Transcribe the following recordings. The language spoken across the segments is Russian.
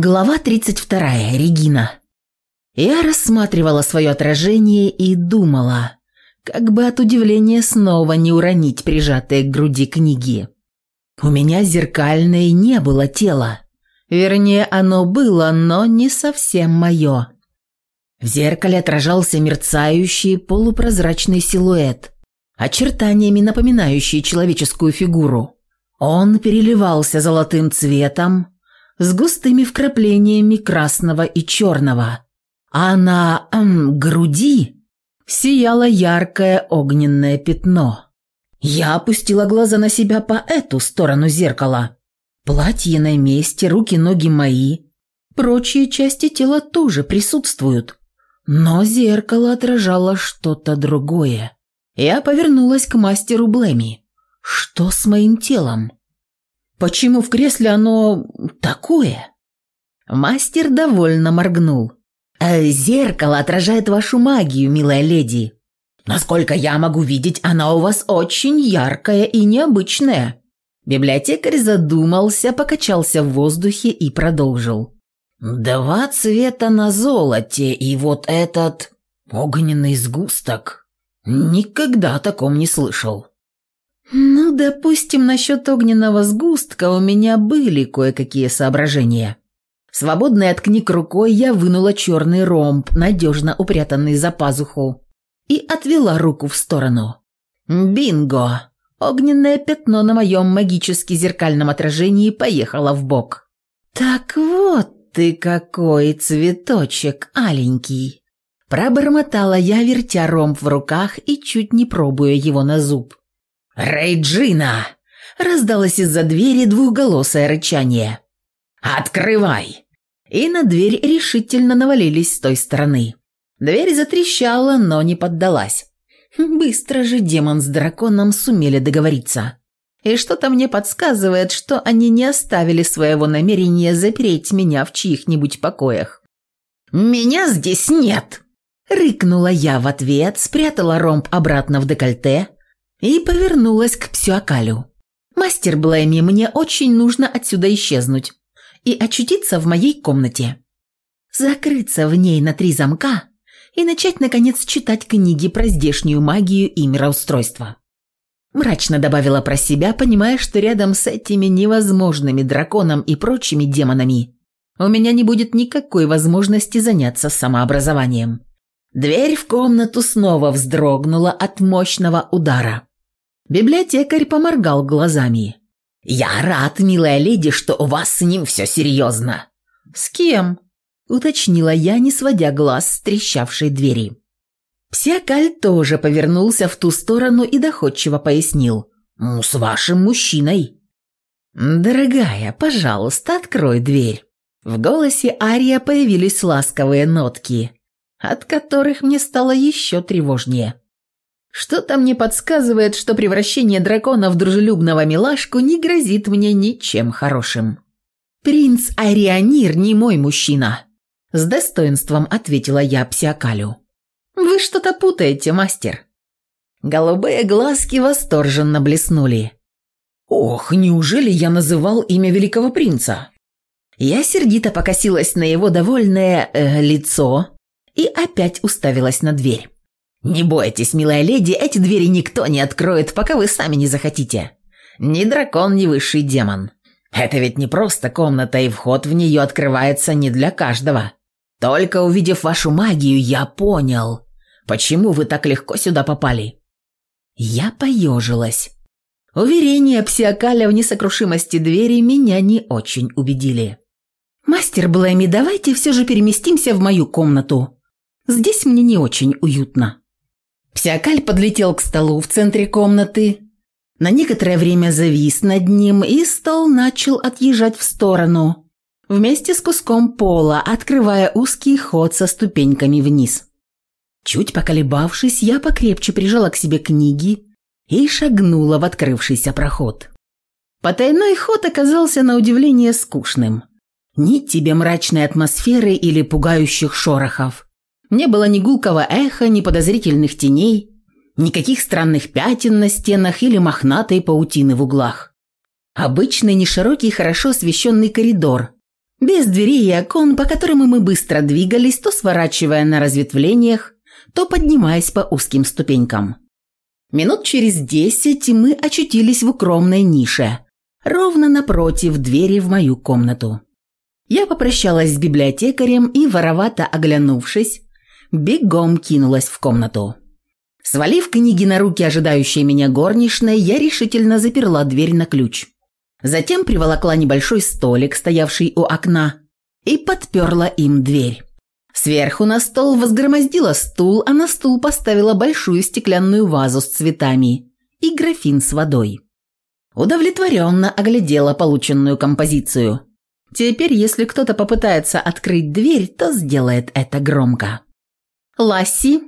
Глава 32. Регина. Я рассматривала свое отражение и думала, как бы от удивления снова не уронить прижатые к груди книги. У меня зеркальное не было тела. Вернее, оно было, но не совсем мое. В зеркале отражался мерцающий полупрозрачный силуэт, очертаниями напоминающий человеческую фигуру. Он переливался золотым цветом, с густыми вкраплениями красного и черного, а на эм, груди сияло яркое огненное пятно. Я опустила глаза на себя по эту сторону зеркала. Платье на месте, руки-ноги мои. Прочие части тела тоже присутствуют. Но зеркало отражало что-то другое. Я повернулась к мастеру Блэми. «Что с моим телом?» Почему в кресле оно такое?» Мастер довольно моргнул. «Э, «Зеркало отражает вашу магию, милая леди. Насколько я могу видеть, она у вас очень яркая и необычная». Библиотекарь задумался, покачался в воздухе и продолжил. «Два цвета на золоте, и вот этот огненный сгусток. Никогда о таком не слышал». Ну, допустим, насчет огненного сгустка у меня были кое-какие соображения. Свободный от книг рукой я вынула черный ромб, надежно упрятанный за пазуху, и отвела руку в сторону. Бинго! Огненное пятно на моем магически зеркальном отражении поехало в бок. Так вот ты какой цветочек аленький! Пробормотала я, вертя ромб в руках и чуть не пробуя его на зуб. «Рейджина!» – раздалось из-за двери двухголосое рычание. «Открывай!» И на дверь решительно навалились с той стороны. Дверь затрещала, но не поддалась. Быстро же демон с драконом сумели договориться. И что-то мне подсказывает, что они не оставили своего намерения запереть меня в чьих-нибудь покоях. «Меня здесь нет!» Рыкнула я в ответ, спрятала ромб обратно в декольте и повернулась к Псюакалю. «Мастер Блэми, мне очень нужно отсюда исчезнуть и очутиться в моей комнате. Закрыться в ней на три замка и начать, наконец, читать книги про здешнюю магию и мироустройство». Мрачно добавила про себя, понимая, что рядом с этими невозможными драконом и прочими демонами у меня не будет никакой возможности заняться самообразованием. Дверь в комнату снова вздрогнула от мощного удара. Библиотекарь поморгал глазами. «Я рад, милая леди, что у вас с ним все серьезно». «С кем?» – уточнила я, не сводя глаз с трещавшей двери. Псиакаль тоже повернулся в ту сторону и доходчиво пояснил. «Ну, с вашим мужчиной». «Дорогая, пожалуйста, открой дверь». В голосе Ария появились ласковые нотки, от которых мне стало еще тревожнее. Что-то мне подсказывает, что превращение дракона в дружелюбного милашку не грозит мне ничем хорошим. «Принц Арианир не мой мужчина», – с достоинством ответила я Псиакалю. «Вы что-то путаете, мастер». Голубые глазки восторженно блеснули. «Ох, неужели я называл имя великого принца?» Я сердито покосилась на его довольное э, лицо и опять уставилась на дверь. «Не бойтесь, милая леди, эти двери никто не откроет, пока вы сами не захотите. Ни дракон, ни высший демон. Это ведь не просто комната, и вход в нее открывается не для каждого. Только увидев вашу магию, я понял, почему вы так легко сюда попали». Я поежилась. Уверения Псиакаля в несокрушимости двери меня не очень убедили. «Мастер Блэми, давайте все же переместимся в мою комнату. Здесь мне не очень уютно». Псиакаль подлетел к столу в центре комнаты, на некоторое время завис над ним, и стол начал отъезжать в сторону, вместе с куском пола, открывая узкий ход со ступеньками вниз. Чуть поколебавшись, я покрепче прижала к себе книги и шагнула в открывшийся проход. Потайной ход оказался на удивление скучным. Ни тебе мрачной атмосферы или пугающих шорохов – не было ни гулкого эха, ни подозрительных теней, никаких странных пятен на стенах или мохнатой паутины в углах. Обычный неширокий, хорошо освещенный коридор, без дверей и окон, по которым мы быстро двигались, то сворачивая на разветвлениях, то поднимаясь по узким ступенькам. Минут через десять мы очутились в укромной нише, ровно напротив двери в мою комнату. Я попрощалась с библиотекарем и, воровато оглянувшись, бегом кинулась в комнату. Свалив книги на руки ожидающей меня горничной, я решительно заперла дверь на ключ. Затем приволокла небольшой столик, стоявший у окна, и подперла им дверь. Сверху на стол возгромоздила стул, а на стул поставила большую стеклянную вазу с цветами и графин с водой. Удовлетворенно оглядела полученную композицию. Теперь, если кто-то попытается открыть дверь, то сделает это громко. Ласси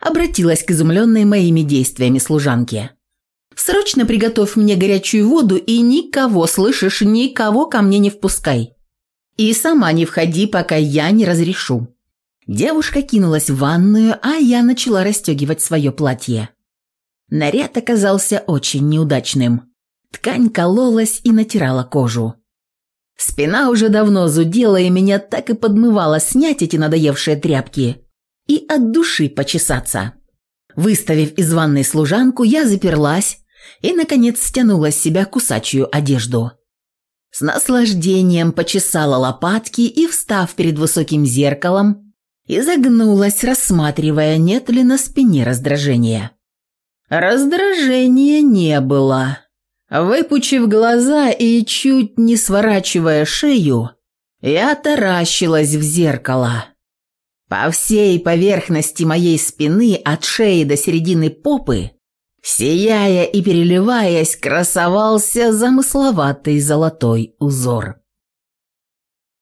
обратилась к изумленной моими действиями служанке. «Срочно приготовь мне горячую воду и никого, слышишь, никого ко мне не впускай. И сама не входи, пока я не разрешу». Девушка кинулась в ванную, а я начала расстегивать свое платье. Наряд оказался очень неудачным. Ткань кололась и натирала кожу. Спина уже давно зудела, и меня так и подмывало снять эти надоевшие тряпки и от души почесаться. Выставив из ванной служанку, я заперлась и, наконец, стянула с себя кусачью одежду. С наслаждением почесала лопатки и, встав перед высоким зеркалом, изогнулась, рассматривая, нет ли на спине раздражения. Раздражения не было. Выпучив глаза и чуть не сворачивая шею, я таращилась в зеркало. По всей поверхности моей спины, от шеи до середины попы, сияя и переливаясь, красовался замысловатый золотой узор.